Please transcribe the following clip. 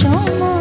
什么？